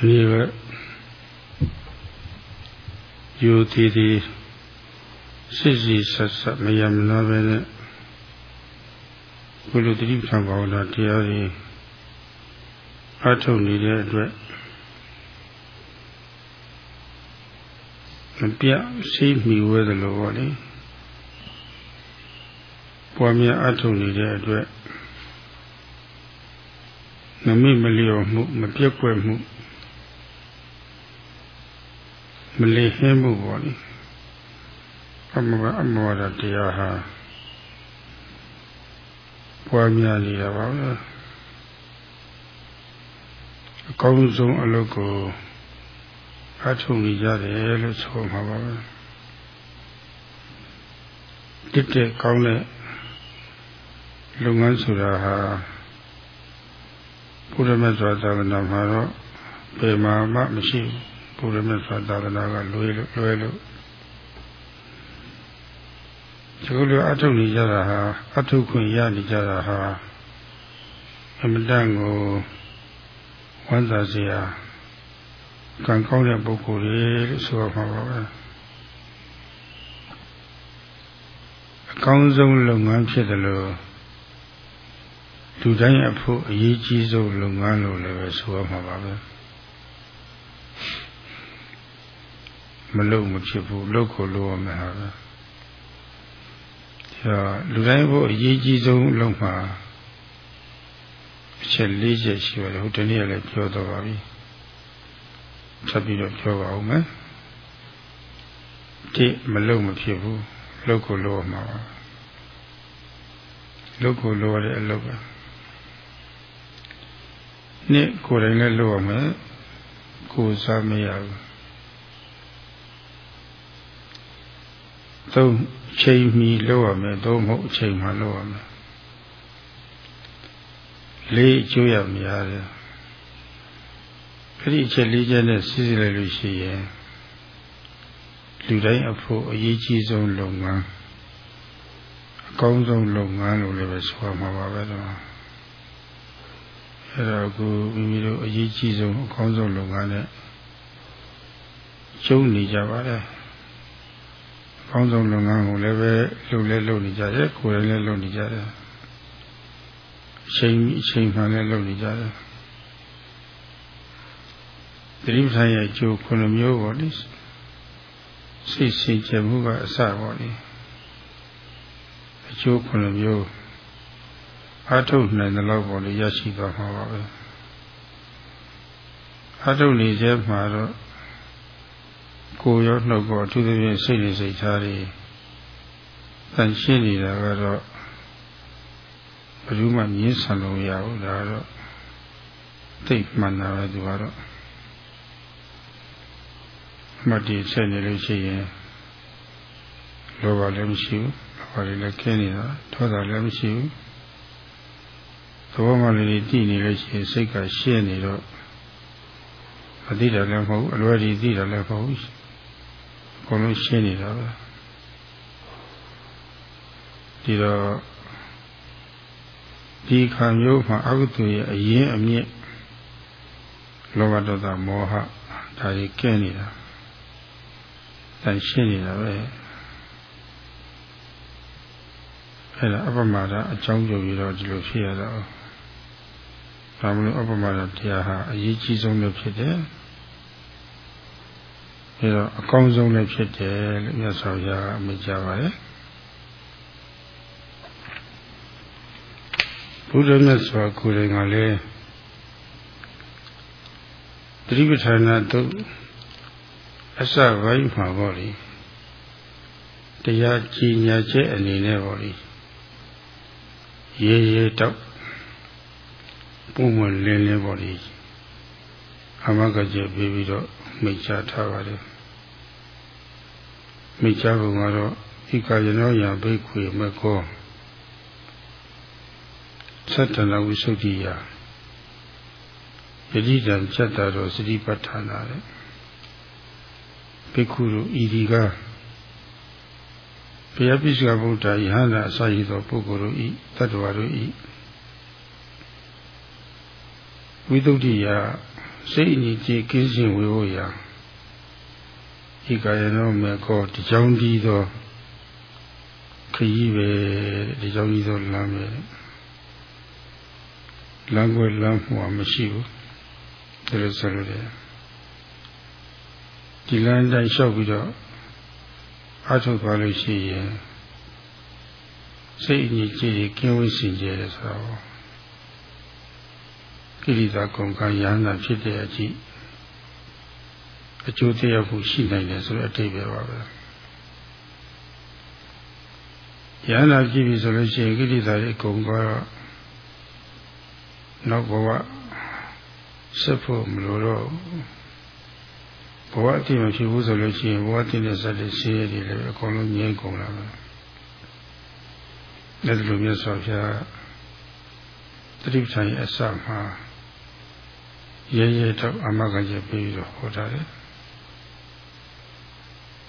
ဒီကယူတီတီစစ်စီဆက်ဆက်မယမနာပဲနဲ့ဘုလိုတိပ္ပံဘာဝနာတရားတွေအထုတ်နေတဲ့အတွက်မပြစိတ်မိဝဲသလိုပေါ့လေပွားများအထုတ်နေတဲ့အတွက်မမိမလျော်မှုမပြက်ကွက်မှု မလေဟင်းမှုပေါ့လေအမအမောရတရားဟာပွားများနေတာပါပဲအကောင်းဆုံးအလုပ်ကိုအထုံနေကြတယ်လို့ဆိုမှာပါပဲတစ်တဲ့ကောင်းတဲ့လုပ်ငန်းဆိုတာဟာဘုရားမြတ်စွာသာသနာမှာတော့ဘယ်မှာမှမရှိဘူး ဘုရားမြတ်စွာသာသနာကလွယ်လို့လွယ်လို့ဒီလိုအထုနေကြတာဟာအထုခွင့်ရနေကြတာဟာအမတန်ကိုဝမ်းသာစရာကံကောင်းတဲ့ပုဂ္ဂိုလ်တွေလို့ဆိုရမှာပါပဲအကောင်းဆုံးလုပ်ငန်းဖြစ်တယ်လို့လူတိုင်းအဖို့အရေးကြီးဆုံးလုပ်ငန်းလို့လည်းပဲဆိုရမှာပါပဲ မလုပ်မဖြစ်ဘူးလုပ်ကိုလုပ်ရမယ်ဟာပဲဒါလူတိုင်းဖို့အရေးကြီးဆုံးလုပ်မှာအချက်၄ချက်ရှိပါတယ်ဟိုတနေ့လည်းပြောတော့ပါပြီဆက်ပြီးတော့ပြောပါဦးမယ်တိမလုပ်မဖြစ်ဘူးလုပ်ကိုလုပ်ရမှာပါလုပ်ကိုလုပ်ရတဲ့အလုပ်ပဲနှစ်ကိုယ်တိုင်လည်းလုပ်ရမယ်ကိုယ်စားမရဘူး သုံးချိန်မီလုပ်ရမယ်သုံးမဟုတ်အချိန်မှလုပ်ရမယ်လေးအကျိုးရများတယ်အဲ့ဒီအချက်လေးချက်နဲ့စီးစီးလိုက်လို့ရှိရင်လူတိုင်းအဖို့အရေးကြီးဆုံးလုပ်ငန်းအကောင်းဆုံးလုပ်ငန်းလို့လည်းပဲဆိုရမှာပါပဲတော့အဲ့တော့အခုမိမိတို့အရေးကြီးဆုံးအကောင်းဆုံးလုပ်ငန်းနဲ့ကျုံနေကြပါတ ယ်အကောင်းဆုံးလုပ်ငန်းကိုလည်းပဲလုပ်လဲလုပ်နေကြတယ်ကိုယ်လည်းလုပ်နေကြတယ်အချိန်အချိန်မှလည်းလုပ်နေကြတယ်သတိပဋ္ဌာန်ရဲ့အကျိုးခုနှစ်မျိုးပေါ့လေစိတ်စင်ကြယ်မှုကအစပေါ့လေအကျိုးခုနှစ်မျိုးအထုတ်နိုင်တဲ့လောက်ပေါ့လေရရှိသွားမှာပါပဲအထုတ်နေစေမှာတော့ ကိုယ်ရောနှုတ်ကောအထူးသဖြင့်စိတ်နဲ့စိတ်ထားတွေတန်ရှင်းနေတာကတော့ဘယ်သူမှငင်းဆန်လို့ရဘူးဒါတော့သိမှန်တာပဲဒီကတော့မှတ်တည်ဆက်နေလို့ရှိရင်လောဘလည်းမရှိဘူးလောဘလည်းခင်းနေတာထောတာလည်းမရှိဘူးသဘောမှလည်းတည်နေလို့ရှိရင်စိတ်ကရှင်းနေတော့မသိတယ်လည်းမဟုတ်အလွယ်ကြီးသိတယ်လည်းမဟုတ် အကုန်လုံးရှင်းနေတာပဲဒီတော့ဒီခံမျိုးမှာအကုသိုလ်ရဲ့အရင်အမြင့်လောဘဒေါသမောဟဒါကြီးကဲနေတာတန်ရှင်းနေတာပဲအဲ့ဒါအပမဒအကြောင်းပြုပြီးတော့ဒီလိုဖြစ်ရတော့ဒါမလို့အပမဒတရားဟာအရေးကြီးဆုံးလည်းဖြစ်တယ် အဲတော့အကောင်းဆုံးလည်းဖြစ်တယ်လို့မြတ်စွာဘုရားကအမိန့်ကြားပါတယ်ဘုရားမြတ်စွာကိုယ်တိုင်ကလည်းသတိပဋ္ဌာန်သုတ်အစပိုင်းမှာပေါ့လေတရားကြည်ညာချက်အနေနဲ့ပေါ့လေရေရေတောက်ပုံမလင်းလင်းပေါ့လေအမကကျပြီးပြီးတော့မိတ်ချထားပါတယ် မိတ်ချပုံကတော့ဤကာယနောယဘိခွေမကောသတ္တနာဝိသုဒ္ဓိယယတိတံစက်တာတော်စတိပဋ္ဌာနာတဲ့ဘိက္ခုတို့ဤဒီကဘုရားပိစကဗုဒ္ဓယဟန္တာအစာရသောပုဂ္ဂိုလ်တို့ဤတတ္တဝါတို့ဤဝိသုဒ္ဓိယစိတ်အညီကြည်ကင်းခြင်းဝေဖို့ရာ ဤကာယနောမေကောတကြောင်ဒီသောခရီးပဲဒီကြောင်ဒီသောလမ်းပဲလမ်းွယ်လမ်းမှုမရှိဘူးဒါလို့ဆိုလို့ရတယ်ဒီလမ်းတိုင်းလျှောက်ပြီးတော့အထုတ်သွားလို့ရှိရင်စိတ်အညီကြည်ကင်းဝေးစင်ကြယ်ဆိုတော့ကိရိတာကုံကရဟန္တာဖြစ်တဲ့အကြည့် အကျိုးတရားမှုရှိနိုင်တယ်ဆိုတဲ့အတိတ်ပဲပါပဲရဟန္တာကြည့်ပြီဆိုလို့ရှိရင်ကိရိတာရဲ့ကုံကတော့နောက်ဘဝဆက်ဖို့မလိုတော့ဘဝအတိမဖြစ်ဘူးဆိုလို့ရှိရင်ဘဝတိတဲ့ဇတ်တွေရှင်းရည်လည်းအကုန်လုံးငြိမ်းကုန်လာမယ်။ဒါလိုမျိုးဆိုပြတတိပ္ပံရဲ့အစမှာရဲရဲတော့အမကကြီးပြီးတော့ဟောထားတယ်။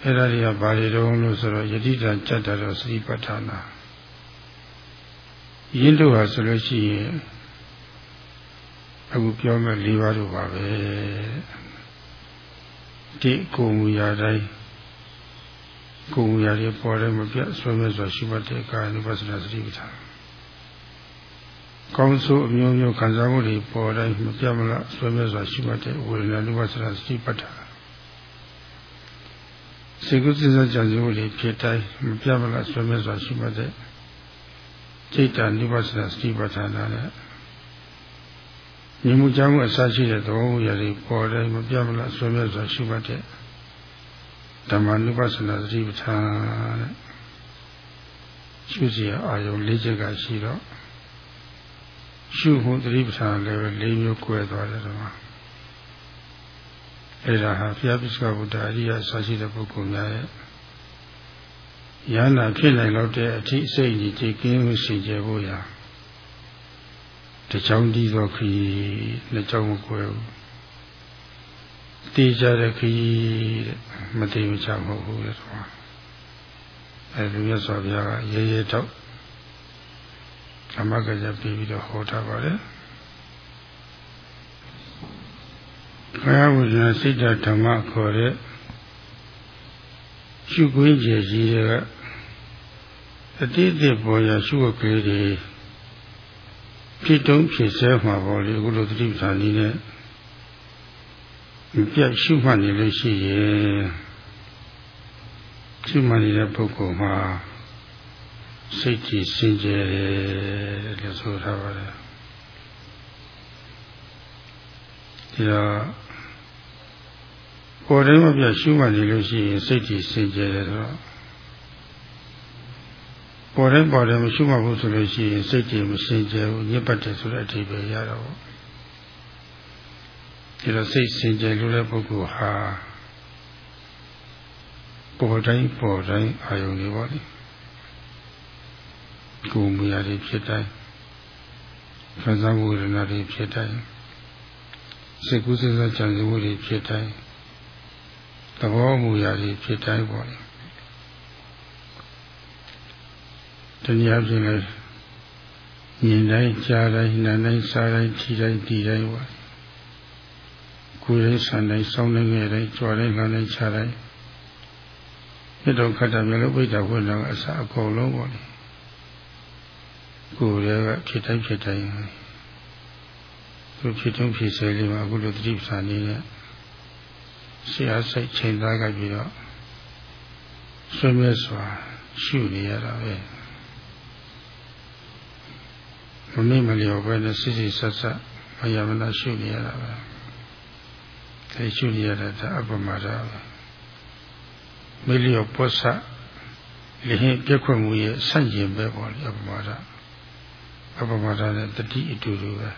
အဲ့ဒါတွေကဘာတွေတုံးလို့ဆိုတော့ယတိတံကြက်တော်စတိပဋ္ဌာနာရင်းတို့ဟာဆိုလို့ရှိရင်အခုပြောမဲ့၄ပါးတို့ပါပဲဒီကိုမူရာတိုင်းကိုမူရာတွေပေါ်တယ်မပြတ်ဆွဲမဲ့စွာရှိမှတ်တဲ့ကာယ ानु ပသနာစတိပဋ္ဌာန်ကောင်းဆိုးအမျိုးမျိုးခံစားမှုတွေပေါ်တိုင်းမပြတ်မလားဆွဲမဲ့စွာရှိမှတ်တဲ့ဝေဒနာ ानु ပသနာစတိပဋ္ဌာန် စေကုသစ္စာကြံစည်မှုတွေဖြစ်တိုင်းမပြတ်မလားဆွဲမဲ့စွာရှိမှတ်တဲ့စိတ်တ ानु ပသနာစတိပဋ္ဌာန်နဲ့မြင်မှုကြားမှုအစရှိတဲ့သဘောမှုရာတွေပေါ်တယ်မပြတ်မလားဆွေးမြဲစွာရှိမှတ်တဲ့ဓမ္မနုပသနာသတိပဋ္ဌာန်တဲ့ရှုစီရအာယုံ၄ချက်ကရှိတော့ရှုမှုသတိပဋ္ဌာန်လည်းပဲ၄မျိုး꿰သွားတယ်ဓမ္မ အဲ့ဒါဟာဘုရားပိစကဗုဒ္ဓအရိယဆရှိတဲ့ပုဂ္ဂိုလ်များရဲ့ယန္တာဖြစ်နိုင်တော့တဲ့အထိစိတ်ကြီးကြည်ကင်းမှုစင်ကြယ်ဖို့ရာတချောင်းတီးသောခရီးနှစ်ချောင်းမကွယ်ဘူးတေးကြတဲ့ခရီးတဲ့မတေးမချမဟုတ်ဘူးလေဆိုအဲလူမြတ်စွာဘုရားကရေရေတော့ဓမ္မကကြပြီးပြီးတော့ဟောထားပါတယ် ဘုရားဝိဇ္ဇာစိတ်ဓမ္မခေါ်တဲ့ရှုခွင့်ကျေကြီးတွေကအတိအကျပေါ်ရရှုခွင့်ကလေးတွေဖြစ်တုံးဖြစ်ဆဲမှာပေါ့လေအခုလိုသတိပဋ္ဌာန်ကြီးနဲ့ပြတ်ရှုမှတ်နေလို့ရှိရင်ရှုမှတ်နေတဲ့ပုဂ္ဂိုလ်မှာစိတ်ကြည်စင်ကြယ်တယ်လို့ဆိုထားပါတယ် ဒီတော့ကိုယ်တိုင်မပြတ်ရှုမှတ်နေလို့ရှိရင်စိတ်ကြည်စင်ကြယ်တယ်ဆိုတော့ပေါ်တိုင်းပေါ်တယ်မရှိမှဘူးဆိုလို့ရှိရင်စိတ်ကြည်မစင်ကြယ်ဘူးညစ်ပတ်တယ်ဆိုတဲ့အဓိပ္ပာယ်ရတော့ဒီလိုစိတ်စင်ကြယ်လို့တဲ့ပုဂ္ဂိုလ်ဟာပေါ်တိုင်းပေါ်တိုင်းအာယုန်တွေပေါ့လေကိုယ်မူရာတွေဖြစ်တိုင်းခံစားမှုရဏတွေဖြစ်တိုင်း စိတ်ကူးစိတ်စားကြံစည်မှုတွေဖြစ်တိုင်းသဘောမူရာတွေဖြစ်တိုင်းပေါ့လေတနည်းအားဖြင့်လည်းမြင်တိုင်းကြားတိုင်းနားတိုင်းစားတိုင်းထိတိုင်းဒီတိုင်းပါကိုယ်တိုင်းဆန်တိုင်းစောင်းတိုင်းငယ်တိုင်းကြွားတိုင်းလမ်းတိုင်းခြားတိုင်းမြတ်တော်ခတ်တာမျိုးလို့ပြိတ္တာဝိညာဉ်ကအစအကုန်လုံးပေါ့လေကိုယ်ရဲ့ဖြစ်တိုင်းဖြစ်တိုင်း သူဖြစ်တုံးဖြစ်ဆဲလေးမှာအခုလိုတတိပ္ပာနေနဲ့ဆရာစိတ်ချိန်သားကြပြီးတော့ဆွေးမြဲစွာရှုနေရတာပဲမမေ့မလျော်ပဲနဲ့စိစိဆက်ဆက်မယမနာရှုနေရတာပဲအဲရှုနေရတာဒါအပမဒါပဲမေလျော်ပွတ်ဆလဟင်ပြက်ခွင့်မှုရဲ့ဆန့်ကျင်ပဲပေါ့လေအပမဒါအပမဒါနဲ့တတိအတူတူပဲ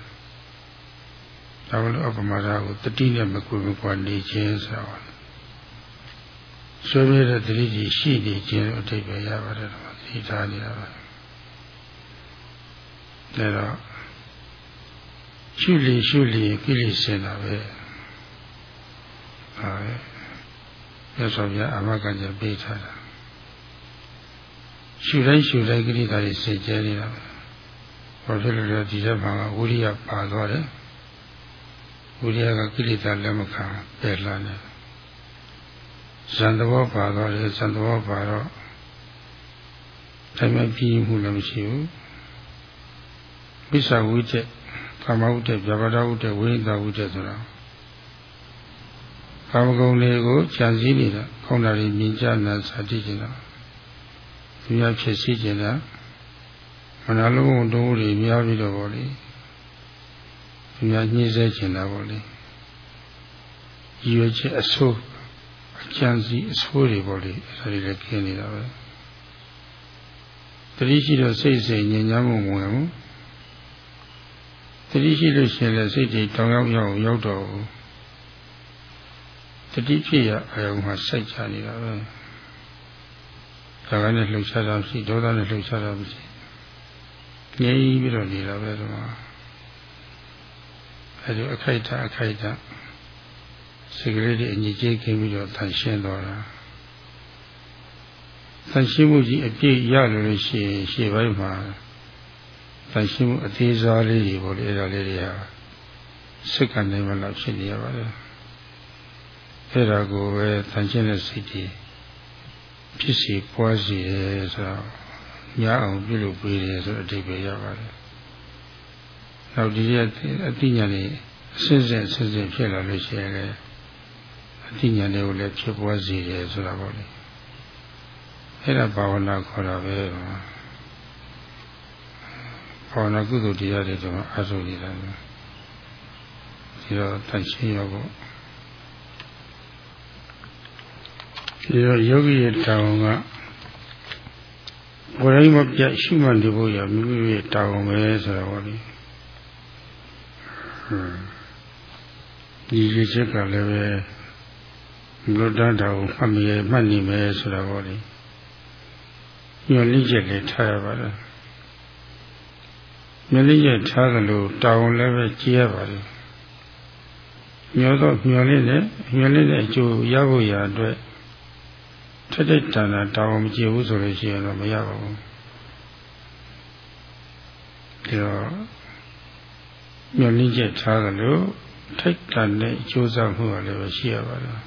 ဒါမလို့အပမဒါကိုတတိနဲ့မကွေမကွာနေခြင်းဆိုတော့ဆွေးနွေးတဲ့တတိကြီးရှိနေခြင်းအထိပ္ပယ်ရပါတယ်တော့သိထားနေတာပါဒါတော့ရှုလေရှုလေကိလေစင်တာပဲဟာပဲရသော်ပြအမကကြပေးထားတာရှုတိုင်းရှုတိုင်းကိလေသာတွေစေကျဲနေတာပဲဘာဖြစ်လို့လဲဒီထဲမှာဝိရိယပါသွားတယ် ဝိရိယကကိလေသာလက်မခံပယ်လာတယ်ဇန်သဘောပါတော့လေဇန်သဘောပါတော့တိုင်းမပြီးမှုလည်းမရှိဘူးပိဿဝိတ္တကာမဝိတ္တဗျာပါဒဝိတ္တဝိသဝိတ္တဆိုတာကာမဂုဏ်တွေကိုခြံစည်းနေတာခေါင်းဓာတ်တွေမြင်ကြနာစာတိကျင်တာသူများဖြစ်စီကျင်တာမနာလုံးတုံးတွေများပြီးတော့ဗောလေ သူများညှိစေကျင်တာဗောလေရည်ရွယ်ချက်အဆိုးအကြံစီအဆိုးတွေဗောလေအဲဒါတွေလည်းကျင်းနေတာပဲတတိရှိတော့စိတ်စိတ်ညဉ့်ညမ်းမှုမဝင်ဘူးတတိရှိလို့ရှိရင်လည်းစိတ်တွေတောင်ရောက်ရောက်ရောက်တော့ဘူးတတိဖြစ်ရအယုံမှာစိုက်ချနေတာပဲဒါကနဲ့လှုပ်ရှားတာမရှိဒေါသနဲ့လှုပ်ရှားတာမရှိငြိမ်းပြီးတော့နေတာပဲဒီမှာ အဲဒီအခိုက်တာအခိုက်တာစိတ်ကလေးတွေအညီကျေးခင်းပြီးတော့တန်ရှင်းသွားတာတန်ရှင်းမှုကြီးအပြည့်ရလို့ရှိရင်ရှေ့ပိုင်းမှာတန်ရှင်းမှုအသေးစားလေးတွေပေါ့လေအဲ့ဒါလေးတွေဟာစိတ်ကနေမလောက်ဖြစ်နေရပါတယ်အဲ့ဒါကိုပဲတန်ရှင်းတဲ့စိတ်တွေဖြစ်စီပွားစီတယ်ဆိုတော့ညအောင်ပြုလုပ်ပေးတယ်ဆိုတော့အဓိပ္ပာယ်ရပါတယ် နောက်ဒီရက်အတိညာလေးအစစ်စစ်အစစ်စစ်ဖြစ်လာလို့ရှိရင်လည်းအတိညာလေးကိုလည်းဖြစ်ပွားစီတယ်ဆိုတာပေါ့လေအဲ့ဒါဘာဝနာခေါ်တာပဲဘာဝနာကုသိုလ်တရားတွေကျွန်တော်အားထုတ်နေတာဒီတော့တန်ရှင်းရောပေါ့ဒီတော့ယောဂီရဲ့တာဝန်ကဘယ်တိုင်းမပြတ်ရှိမှနေဖို့ရမိမိရဲ့တာဝန်ပဲဆိုတော့ဟောဒီ ဒီရချက်ကလည်းပဲလူတန်းတာကိုမှတ်မိရမှတ်နေမယ်ဆိုတော့ဟောဒီညှို့လိချက်လေးထားရပါလားညှို့လိချက်ထားသလိုတာဝန်လည်းပဲကြည့်ရပါလိမ့်ညှောတော့ညှော်လေးနဲ့ညှော်လေးနဲ့အကျိုးရဖို့ရအတွက်ထက်တဲ့တဏ္ဍာတောင်းမကြည့်ဘူးဆိုလို့ရှိရင်တော့မရပါဘူးဒီတော့ ညှော်လင်းချက်ထားကြလို့ထိုက်တန်တဲ့အကျိုးဆောင်မှုကလည်းရှိရပါလား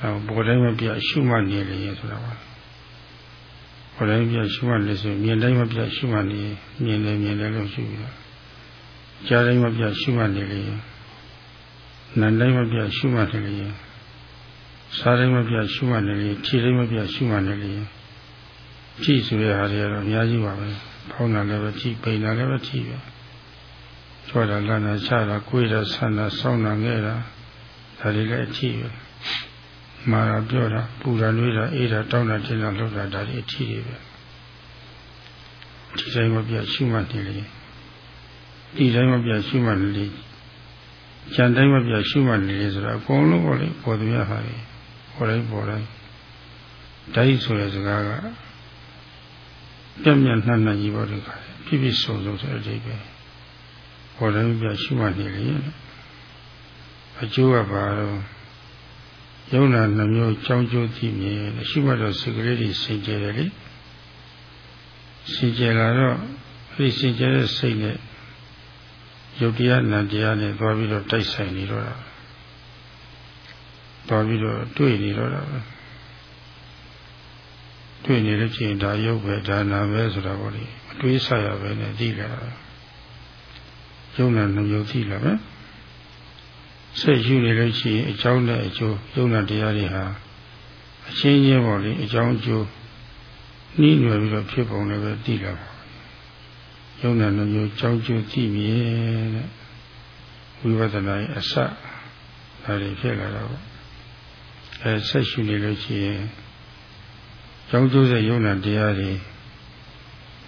အဲဘောတိုင်းမပြရှုမှတ်နေလေဆိုတာပါဘောတိုင်းပြရှုမှတ်လေဆိုမြင်တိုင်းမပြရှုမှတ်နေမြင်တယ်မြင်တယ်လို့ရှုပြီးတော့ကြားတိုင်းမပြရှုမှတ်နေလေနားတိုင်းမပြရှုမှတ်နေလေစားတိုင်းမပြရှုမှတ်နေလေခြေတိုင်းမပြရှုမှတ်နေလေကြည့်ဆိုတဲ့ဟာတွေကတော့အများကြီးပါပဲဖောင်းတာလည်းပဲကြည့်ပိန်တာလည်းပဲကြည့်ပဲ ချောတာလမ်းတာချတာကိုယ်တာဆန္ဒစောင်းတာငဲ့တာဒါတွေလည်းကြည့်ပဲမာတာပြောတာပူတာနှွေးတာအေးတာတောင်းတာတင်းတာလှုပ်တာဒါတွေအထီးတွေပဲဒီတိုင်းမပြရှုမှတ်နေလေဒီတိုင်းမပြရှုမှတ်နေလေကြံတိုင်းမပြရှုမှတ်နေလေဆိုတော့အကုန်လုံးပေါ့လေပေါ်သူရဟာလေပေါ်တိုင်းပေါ်တိုင်းဓာတ်ဆိုတဲ့စကားကပြက်ပြက်နှံ့နှံ့ကြီးပေါ်တယ်ခါပြည့်ပြည့်စုံစုံဆိုတဲ့အဓိပ္ပာယ် ပေါ်တိုင်းပြရှုမှတ်နေလေအကျိုးကဘာတော့ယုံနာနှမျိုးကြောင်းကျိုးသိမြင်ရှိမှတော့စိတ်ကလေးတွေစင်ကြယ်တယ်လေစင်ကြယ်လာတော့အဲဒီစင်ကြယ်တဲ့စိတ်နဲ့ယုတ်တရားနံတရားနဲ့သွားပြီးတော့တိုက်ဆိုင်နေတော့တာသွားပြီးတော့တွေ့နေတော့တာပဲတွေ့နေလို့ချင်းဒါယုတ်ပဲဒါနာပဲဆိုတာပေါ့လေမတွေးဆရပဲနဲ့သိလာ ယုံနာနှမျိုးသိလာပဲဆက်ယူနေလို့ရှိရင်အကြောင်းနဲ့အကျိုးယုံနာတရားတွေဟာအချင်းချင်းပေါ့လေအကြောင်းအကျိုးနှီးနွယ်ပြီးတော့ဖြစ်ပုံလည်းပဲသိလာပါယုံနာနှမျိုးကြောင်းကျိုးသိမြင်တဲ့ဝိပဿနာရဲ့အစဒါတွေဖြစ်လာတော့အဲဆက်ယူနေလို့ရှိရင်ကြောင်းကျိုးတဲ့ယုံနာတရားတွေ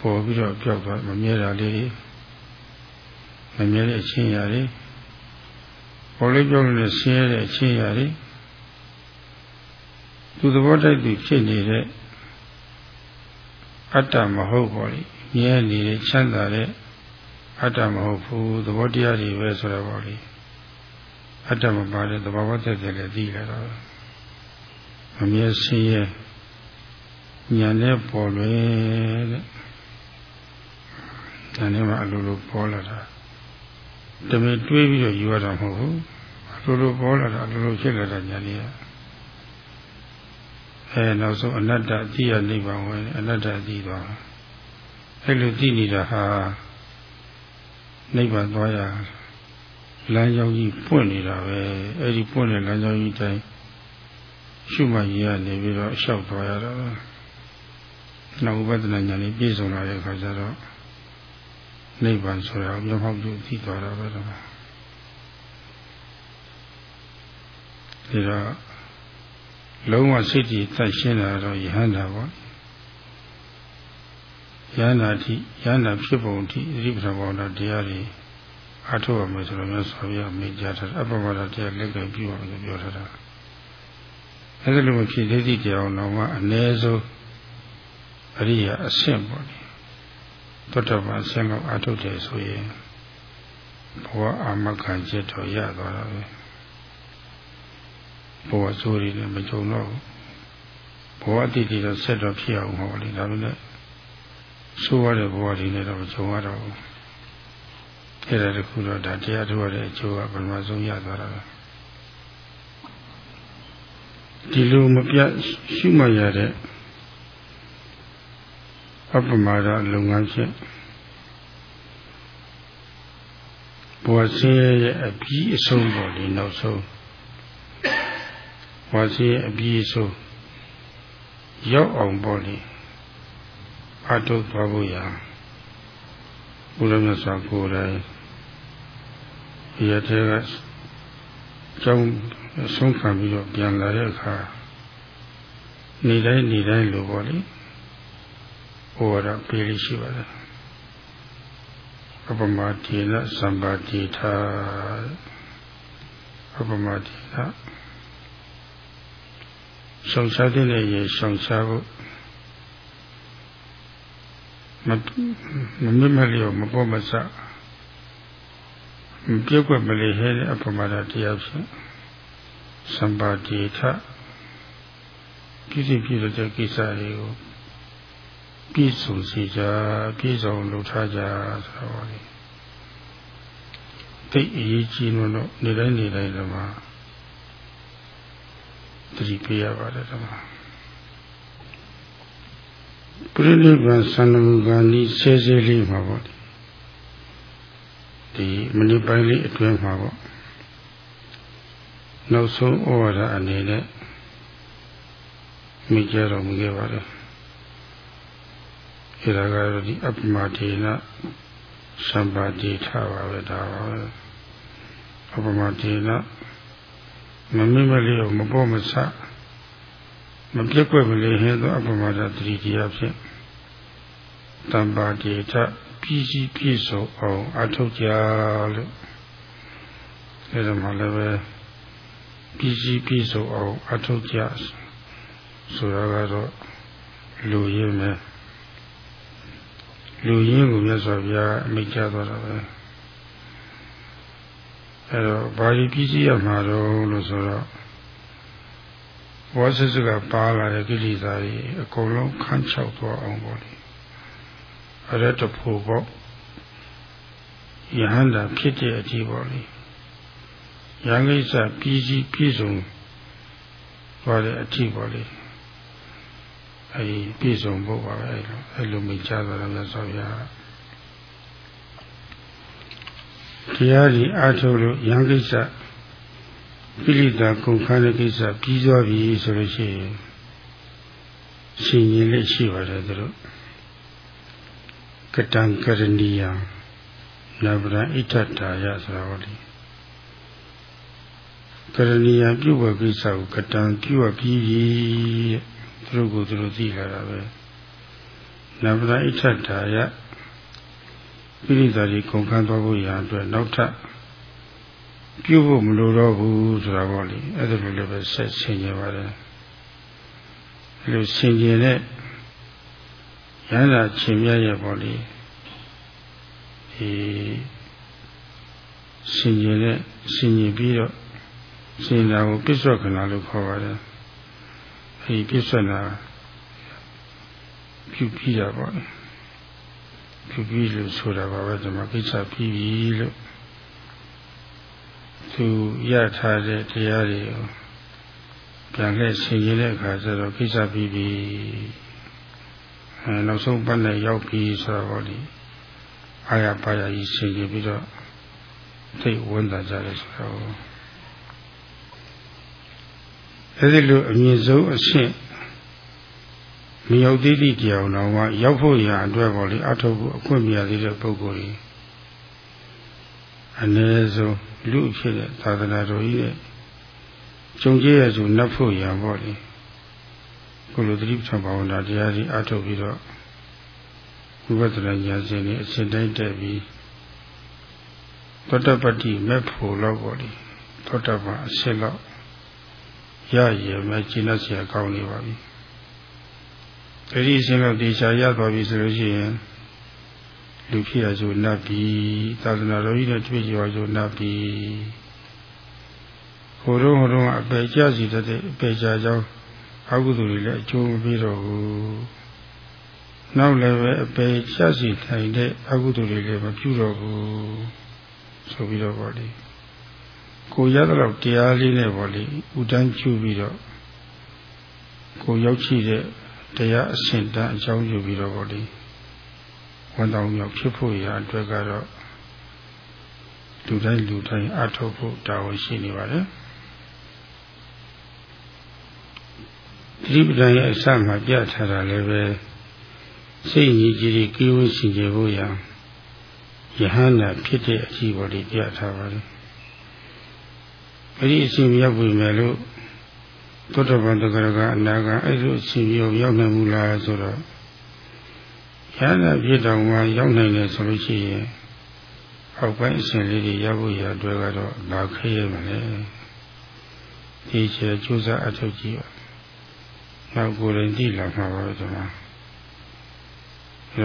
ပေါ်ပြီးတော့ပြောက်သွားမမြဲတာလေးတွေ မမြဲတဲ့အချင်းရာတွေပေါ်လေးပြောလို့ဆင်းရဲတဲ့အချင်းရာတွေသူသဘောတိုက်သူဖြစ်နေတဲ့အတ္တမဟုတ်ပါလေမြဲနေတဲ့ချမ်းသာတဲ့အတ္တမဟုတ်ဘူးသဘောတရားတွေပဲဆိုတော့ပါလေအတ္တမပါတဲ့သဘာဝသက်သက်လည်းသိလာတော့မမြဲဆင်းရဲညာနဲ့ပေါ်လွယ်တဲ့ညာနဲ့မှအလိုလိုပေါ်လာတာ တမင်တွေးပြီးတော့ယူရတာမဟုတ်ဘူးလိုလိုပေါ်လာတာလိုလိုဖြစ်လာတာညာလေးအဲနောက်ဆုံးအနတ္တအတိယနိဗ္ဗာန်ဝင်အနတ္တအတိသွားအဲ့လိုသိနေတာဟာနိဗ္ဗာန်သွားရလမ်းကြောင်းကြီးပွင့်နေတာပဲအဲ့ဒီပွင့်တဲ့လမ်းကြောင်းကြီးတိုင်းရှုမှတ်ရရနေပြီးတော့အလျှောက်သွားရတာနောက်ဥပဒနာညာလေးပြည့်စုံလာတဲ့အခါကျတော့ နိဗ္ဗာန်ဆိုတာမျက်မှောက်ပြုသိသွားတာပဲတော့ဒီတော့လုံးဝစိတ်ကြီးသတ်ရှင်းလာတော့ယဟန္တာပေါ့ယန္တာတိယန္တာဖြစ်ပုံတိအရိပ္ပဘောနာတရားတွေအထောက်အမယ်ဆိုတော့မြတ်စွာဘုရားမိကြတာအပ္ပမဒတရားလက်ကပြုအောင်လို့ပြောထားတာအဲဒါလိုမဖြစ်သေးသည့်တရားအောင်တော့အ ਨੇ ဆုံးအရိယာအဆင့်ပေါ့ လေတောတပန်ဆင်းလောက်အထုတ်တယ်ဆိုရင်ဘဝအာမခံချက်တော့ရသွားတာပဲဘဝစိုးရီနဲ့မကြုံတော့ဘူးဘဝတည်တည်တော့ဆက်တော့ဖြစ်အောင်ဟောလေဒါပေမဲ့ဆိုးရတဲ့ဘဝတွေနဲ့တော့မကြုံရတော့ဘူးအဲ့ဒါတခုတော့ဒါတရားထုတ်ရတဲ့အကျိုးကပထမဆုံးရသွားတာပဲဒီလိုမပြတ်ရှုမှတ်ရတဲ့ အပမာဒလုပ်ငန်းဖြင့်ဘဝဆင်းရဲရဲ့အပြီးအဆုံးပေါ်ဒီနောက်ဆုံးဘဝဆင်းရဲအပြီးအဆုံးရောက်အောင်ပေါ်ဒီအထုတ်သွားဖို့ရာဘုရားမြတ်စွာကိုယ်တိုင်ဒီရတဲ့ကကျောင်းဆုံးခံပြီးတော့ပြန်လာတဲ့အခါနေတိုင်းနေတိုင်းလိုပေါ့လေ ဩဝါဒပေးလို့ရှိပါတယ်အပမတိနသံပါတိထာအပမတိနဆောင်ရှားတဲ့ရေဆောင်ရှားဖို့မမမမလျောမပေါ်မစမပြုတ်ွက်မလေးဟဲတဲ့အပမဒတရားဖြင့်သံပါတိထပြည့်စုံပြည့်တဲ့ကိစ္စတွေကို ပြည့်စုံစေကြပြည့်စုံလုပ်ထားကြဆိုတော့လေတိတ်အရေးကြီးလို့တော့နေတိုင်းနေတိုင်းတော့မှာတတိပေးရပါတယ်တော့ပြိဋိဘံသန္နမူကနီးဆဲဆဲလေးမှာပေါ့ဒီမနိပိုင်းလေးအတွင်းမှာပေါ့နောက်ဆုံးဩဝါဒအနေနဲ့မိကြတော်မူခဲ့ပါတယ် အဲဒါကတော့ဒီအပ္ပမတေနသံပါတိထပါပဲဒါပါပဲအပ္ပမတေနမမိမလေးကိုမပေါ်မဆမပြက်ွက်မလေးဟဲသောအပ္ပမတတတိတရားဖြင့်တံပါတိထပြည်စည်းပြည့်စုံအောင်အထုတ်ကြလို့အဲဒါမှလည်းပဲပြည်စည်းပြည့်စုံအောင်အထုတ်ကြဆိုတာကတော့လူရင်းနဲ့ လူရင်းကိုမြတ်စွာဘုရားအမိန့်ကြားသွားတာပဲအဲတော့ဘာကြီးပြည့်စည်ရမှာတော့လို့ဆိုတော့ဘောဆစ်စကပါလာတဲ့ကိလေသာတွေအကုန်လုံးခန်းချောက်သွားအောင်ပေါ့လေအဲ့ဒါတဖို့ပေါ့ယဟန္တာဖြစ်တဲ့အကြည့်ပေါ့လေယံကိစ္စပြည်စည်းပြည့်စုံသွားတဲ့အကြည့်ပေါ့လေ အဲဒီပြည့်စုံဖို့ပါပဲအဲလိုမိတ်ချသွားတယ်မြတ်စွာဘုရားတရားကြီးအားထုတ်လို့ယံကိစ္စပိဋိတာကုန်ခန်းတဲ့ကိစ္စပြီးသွားပြီဆိုလို့ရှိရင်ရှင်ရင်လေးရှိပါတယ်သူတို့ကတံကရဏီယနဗရဣဋ္ဌတာယဆိုတာဟောဒီကရဏီယပြုတ်ဝကိစ္စကိုကတံပြုတ်ပြီးပြီတဲ့ သူတို့ကိုသူတို့သိလာတာပဲနဗရဣဋ္ဌတာယပိဋိသာကြီးကုန်ခန်းသွားဖို့ရအတွက်နောက်ထပ်ပြုဖို့မလိုတော့ဘူးဆိုတာပေါ့လေအဲ့ဒါလိုလည်းပဲဆက်ဆင်ကြပါတယ်အဲ့လိုဆင်ကြတဲ့ရဟန္တာရှင်မြတ်ရဲ့ပေါ့လေဒီဆင်ကြတဲ့ဆင်ကြပြီးတော့ဆင်တာကိုပြစ္ဆောခဏလို့ခေါ်ပါတယ်အဲ ဒီပြစ္ဆနာပြုပြီးတာပေါ့ပြုပြီးလို့ဆိုတာပါပဲဒီမှာကိစ္စပြီးပြီလို့သူရထားတဲ့တရားတွေကိုပြန်လဲဆင်ခြင်တဲ့အခါကျတော့ကိစ္စပြီးပြီအဲနောက်ဆုံးပတ်နဲ့ရောက်ပြီဆိုတော့ဒီအာရပါရကြီးဆင်ခြင်ပြီးတော့သိဝန်တာကြတယ်ဆိုတော့ အဲဒီလိုအမြင့်ဆုံးအဆင့်မြေရောက်သေးသည့်ကြောင်တော်မှာရောက်ဖို့ရအတွက်ပေါ့လေအထုပ်ဖို့အခွင့်မရသေးတဲ့ပုဂ္ဂိုလ်ကြီးအ ਨੇ ဆုံးလူဖြစ်တဲ့သာသနာတော်ကြီးရဲ့ကြုံကြရဆိုနတ်ဖို့ရပေါ့လေကုလိုသတိပဋ္ဌာန်ဘာဝနာတရားကြီးအထုတ်ပြီးတော့ဝိပဿနာဉာဏ်ရှင်နဲ့အစဉ်တိုင်းတက်ပြီးသောတပတ္တိမဲ့ဖို့လောက်ပေါ့လေသောတပန်အစစ်လောက် ရရမယ်ကျင့်တတ်စရာကောင်းနေပါပြီအဲဒီအစဉ်လောက်တေချာရသွားပြီဆိုလို့ရှိရင်လူဖြစ်ရဆိုနတ်ပြီသာသနာတော်ကြီးနဲ့တွေ့ကြရဆိုနတ်ပြီဟိုတော့ဟိုတော့အပေကြစီတဲ့အပေကြကြောင်းအကုသိုလ်တွေလည်းအကျိုးမပေးတော့ဘူးနောက်လည်းပဲအပေကြစီထိုင်တဲ့အကုသိုလ်တွေလည်းမပြုတော့ဘူးဆိုပြီးတော့ဗောလေ ကိုရတဲ့တော့တရားလေးနဲ့ဗောလေဥတန်းကျူပြီးတော့ကိုရောက်ရှိတဲ့တရားအစဉ်တန်းအကြောင်းယူပြီးတော့ဗောလေဝန်တောင်မြောက်ဖြစ်ဖို့ရာအတွက်ကတော့လူတိုင်းလူတိုင်းအထောက်ဖို့တာဝန်ရှိနေပါတယ်တိပ္ပံရဲ့အစမှာပြထားတာလည်းပဲစိတ်ကြီးကြီးကိဝစီကြဖို့ရာယဟန္တာဖြစ်တဲ့အကြည့်ပေါ်လေးပြထားပါတယ် အဲ့ဒီအရှင်ရောက်ပြီမယ်လို့သုတ္တပန်တကရကအနာကအအဲ့ဒီအရှင်ရောက်နိုင်မှုလားဆိုတော့ရဟန္တာဖြစ်တော်မှာရောက်နိုင်တယ်ဆိုလို့ရှိရင်အောက်ပိုင်းအစဉ်လေးတွေရဖို့ရအတွက်ကတော့လာခေရမလဲဒီချေကျိုးစားအထောက်ကြည့်ပါနောက်ကိုယ်တိုင်ကြည့်လာမှာပါဒီမှာ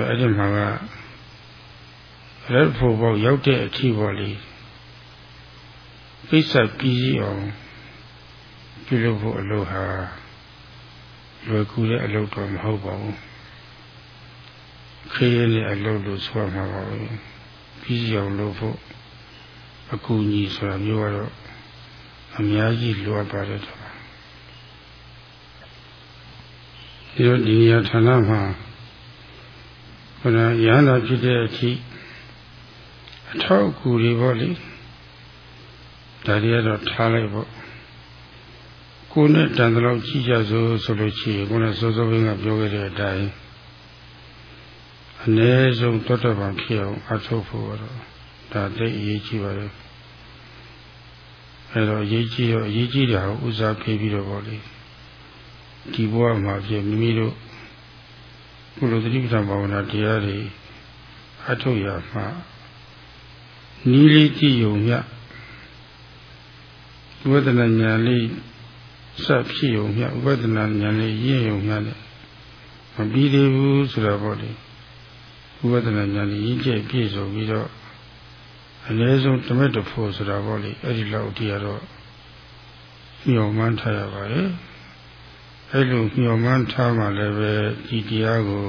အဲ့ဒီမှာကရက်ဖို့ပေါ့ရောက်တဲ့အထီးပေါ်လေး ပိဿပြီးအောင်ပြုလုပ်ဖို့အလို့ဟာလွယ်ကူတဲ့အလုပ်တော့မဟုတ်ပါဘူးခေရနဲ့အလုပ်လို့ဆိုမှာပါပဲပြီးအောင်လုပ်ဖို့အကူအညီဆိုတာမျိုးကတော့အများကြီးလိုအပ်ပါတယ်တော့ဒီလိုဒီနေရာဌာနမှာခန္ဓာရဟန္တာဖြစ်တဲ့အထိအထောက်အကူတွေပေါ့လေ ဒါတွေကတော့ထားလိုက်ပေါ့ကိုယ်နဲ့တန်တလောက်ကြည့်ကြစို့ဆိုလို့ရှိရင်ကိုယ်နဲ့စောစောဘင်းကပြောခဲ့တဲ့အတိုင်းအ ਨੇ ဆုံးတောတပံဖြစ်အောင်အထောက်ဖို့တော့ဒါသိအရေးကြီးပါတယ်အဲတော့အရေးကြီးရောအရေးကြီးတာကိုဥစားပေးပြီးတော့ပေါ့လေဒီဘဝမှာဖြစ်မိမိတို့ကုလိုသတိပဋ္ဌာန်ဘာဝနာတရားတွေအထုတ်ရမှာနီးလေးကြည့်ုံမြ ဝေဒနာညာလေးစဖြစ်ုံမြဝေဒနာညာလေးရင့်ုံမြနဲ့မပြီးသေးဘူးဆိုတော့ပေါ့လေဝေဒနာညာလေးရင့်ကျက်ပြည့်စုံပြီးတော့အနည်းဆုံးတမက်တဖို့ဆိုတာပေါ့လေအဲ့ဒီလောက်တည်းကတော့ညှော်မှန်းထားရပါတယ်အဲ့လိုညှော်မှန်းထားမှလည်းပဲဒီတရားကို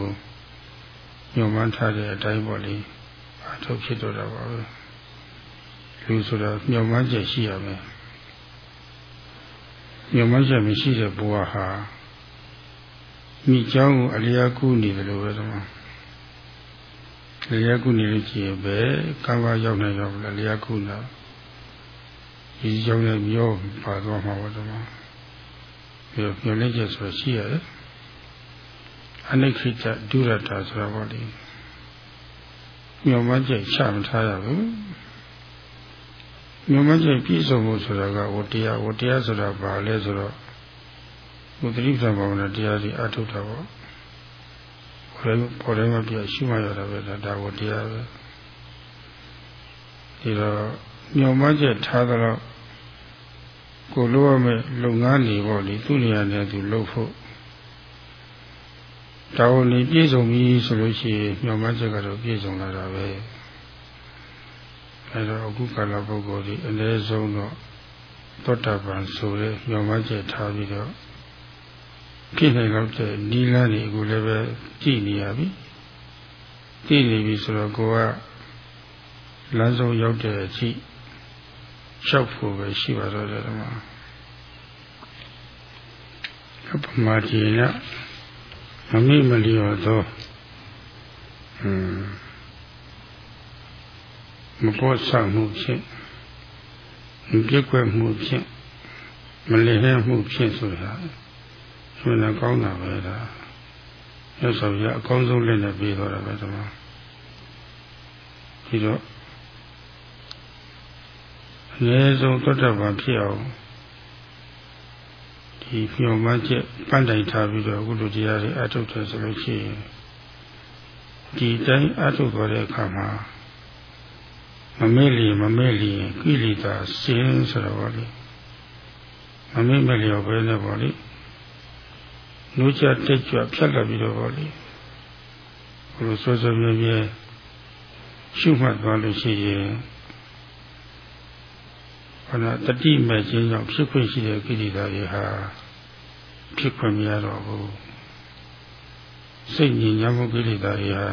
ညှော်မှန်းထားတဲ့အတိုင်းပေါ့လေအထုတ်ဖြစ်တော့တာပါပဲလူဆိုတာညှော်မှန်းချက်ရှိရမယ် ညှော်မှန်းချက်မရှိတဲ့ဘဝဟာမိเจ้าကိုအလျားကူးနေတယ်လို့ပဲတော့လျားကူးနေလို့ကြည့်ပဲကံပါရောက်နေတော့လျားကူးတာဒီကြောင့်လည်းမျောပါသွားမှာပါတော့ပြီးတော့မျောလင့်ချက်ဆိုရှိရတယ်အနိခိတဒုရတာဆိုတာပေါ့လေမျောမှန်းချက်ချမထားရဘူး မျောမှန်းချက်ပြည့်စုံဖို့ဆိုတာကဝတရားဝတရားဆိုတာဘာလဲဆိုတော့ဘုသတိပ္ပံဘာဝနာတရားတွေအထုတ်တာပေါ့ပေါ်တယ်ပေါ်တယ်မပြရှုမှရတာပဲဒါဝတရားပဲဒီတော့မျောမှန်းချက်ထားတော့ကိုလိုရမယ့်လုပ်ငန်းတွေပေါ့လေသူ့နေရာနဲ့သူလုပ်ဖို့တာဝန်တွေပြည့်စုံပြီဆိုလို့ရှိရင်ညောင်မချက်ကတော့ပြည့်စုံလာတာပဲ အဲတော့အခုကာလပုဂ္ဂိုလ်ဒီအနည်းဆုံးတော့သောတာပန်ဆိုတဲ့ညောင်မချက်ထားပြီးတော့ပြည့်နိုင်တော့တဲ့နီလာတွေအခုလည်းပဲကြည့်နေရပြီကြည့်နေပြီဆိုတော့ကိုကလမ်းဆုံးရောက်တဲ့အချိန်လျှောက်ဖို့ပဲရှိပါတော့တယ်ဓမ္မအပမာတိနမမိမလျော်သောอืม မပေါ်ဆမှုဖြင့်မပြည့်ွက်မှုဖြင့်မလည်ဟမှုဖြင့်ဆိုတာဆိုရင်ကောင်းတာပဲဒါရသော်ရအကောင်းဆုံးလက်နဲ့ပြီးတော့တာပဲဓမ္မဒီတော့အနည်းဆုံးသောတပန်ဖြစ်အောင်ဒီဖြောမှချက်ပန်းတိုင်ထားပြီးတော့အခုလိုတရားတွေအထုတ်တယ်ဆိုလို့ရှိရင်ဒီတိုင်းအထုတ်သွားတဲ့အခါမှာ မမေ့လီမမေ့လီကိလေသာစင်းဆိုတော့ဗောလေမမေ့မလျော်ပဲနဲ့ဗောလေနှုတ်ချတက်ကြွဖြတ်လာပြီးတော့ဗောလေဘုလိုစောစောမြဲမြဲရှုမှတ်သွားလို့ရှိရင်ခန္ဓာတတိမဲ့ခြင်းကြောင့်ဖြစ်ခွင့်ရှိတဲ့ကိလေသာတွေဟာဖြစ်ခွင့်မရတော့ဘူးစိတ်ညစ်ညမ်းမှုကိလေသာတွေဟာ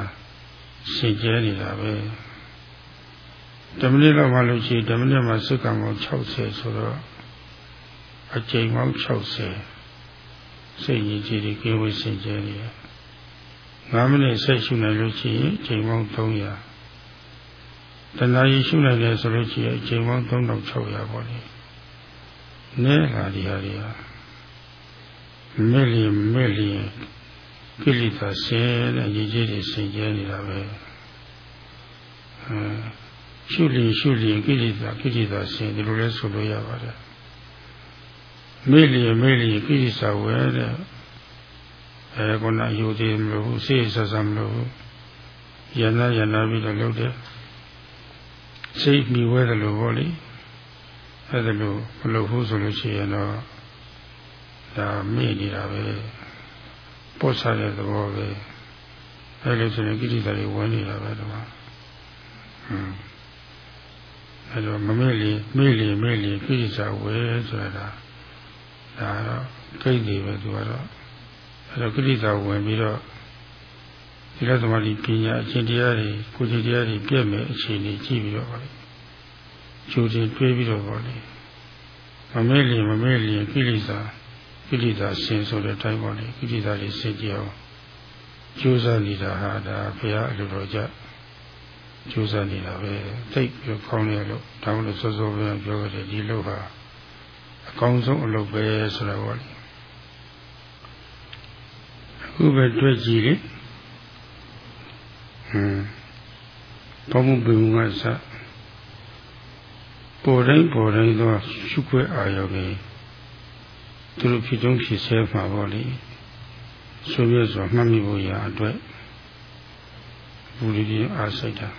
ရှင်ကျဲနေတာပဲ ဓမ္မနည်းလောက်မှလို့ရှိရင်ဓမ္မနည်းမှာစိတ်ကံပေါင်း60ဆိုတော့အကျိန်ပေါင်း60စိတ်ညစ်ကြေးတွေကင်းဝေးရှင်ကျဲနေတယ်9မိနစ်ဆက်ရှုနိုင်လို့ရှိရင်အကျိန်ပေါင်း300တဏှာကြီးရှုနိုင်တယ်ဆိုလို့ရှိရင်အချိန်ပေါင်း3600ပေါ့လေနဲလာဒီဟာတွေဟာမဲ့လီမဲ့လီကိလေသာဆင်းတဲ့ရည်ကြီးတွေဆင်ကျဲနေတာပဲအဲ ရှုလီရှုလီကိလေသာကိလေသာဆင်းဒီလိုလဲဆိုလို့ရပါတယ်မဲ့လီမဲ့လီကိလေသာဝဲတဲ့အဲကောနာယူသေးမလို့စိတ်ဆဆမလို့ယန္နာယန္နာပြီးတော့လုပ်တယ်စိတ်မိဝဲတယ်လို့ဟောလေအဲ့ဒါလို့မလုပ်ဘူးဆိုလို့ရှိရင်တော့ဒါမေ့နေတာပဲပို့စားတဲ့သဘောပဲအဲ့လိုဆိုရင်ကိဋ္တာတွေဝင်နေတာပဲတော့ဟွန်း အဲ့တော့မမေ့လေမေ့လေမေ့လေကိဋ္တာဝဲဆိုတာဒါတော့ကိဋ္တိပဲသူကတော့အဲ့တော့ကိဋ္တာဝင်ပြီးတော့ဒီလိုသမာဓိပညာအရှင်တရားတွေကိုယ်ကြီးတရားတွေပြည့်မဲ့အခြေအနေကြည့်ပြီးတော့ပါလေကျိုးတင်တွေးပြီးတော့ပါလေမမဲလျင်မမဲလျင်ကိလေသာကိလေသာဆင်ဆိုတဲ့အတိုင်းပါလေကိလေသာတွေဆင်ကြအောင်ကျိုးစားနေတာဟာဒါဘုရားအလိုတော်ကြ ကျိုးစားနေတာပဲသိပြီးခေါင်းရလို့ဒါမှမဟုတ်စောစောပဲပြောကြတယ်ဒီလိုဟာအကောင်းဆုံးအလုပ်ပဲဆိုတာပေါ့လေအခုပဲတွေ့ကြည့်လေဟမ်ဘောမှုပင်ကစပေါ်တိုင်းပေါ်တိုင်းသောရှုခွဲအာရုံတွေသူတို့ဖြစ်တုံးဖြစ်ဆဲမှာပေါ့လေဆိုရဆိုမှတ်မိဖို့ရာအတွက်ဘူလီကြီးအားစိတ်တာ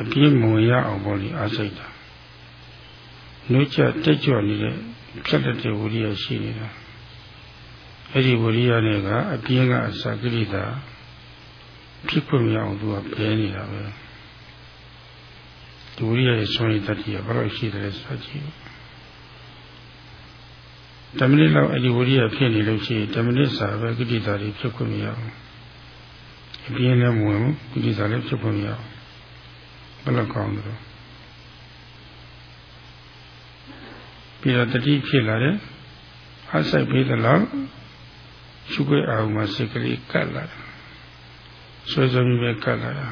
အပြည့်မဝင်ရအောင်ပေါ့လေအားစိတ်တာနှုတ်ချက်တက်ကြွနေတဲ့ဖြတ်တဲ့ဝိရိယရှိနေတာအဲ့ဒီဝိရိယနဲ့ကအပြင်းကအစာကိရိတာဖြစ်ခွင့်မရအောင်သူကဘဲနေတာပဲဒီဝိရိယရဲ့ဆွမ်းရည်တတိယဘာလို့ရှိတယ်ဆိုကြည့်တမနစ်လောက်အဲ့ဒီဝိရိယဖြစ်နေလို့ရှိရင်တမနစ်စာပဲကိရိတာတွေဖြစ်ခွင့်မရအောင် အပြင်းလည်းမဝင်ဘူးကိရိတာလည်းဖြစ်ခွင့်မရအောင်ဘယ်လိုကောင်းတယ်ပြီးတော့တတိဖြစ်လာတယ်အဆိုင်ပေးသလောက်ရှုခွေအောင်မှာစိတ်ကလေးကတ်လာဆွေးစုံမြဲကတ်လာတာ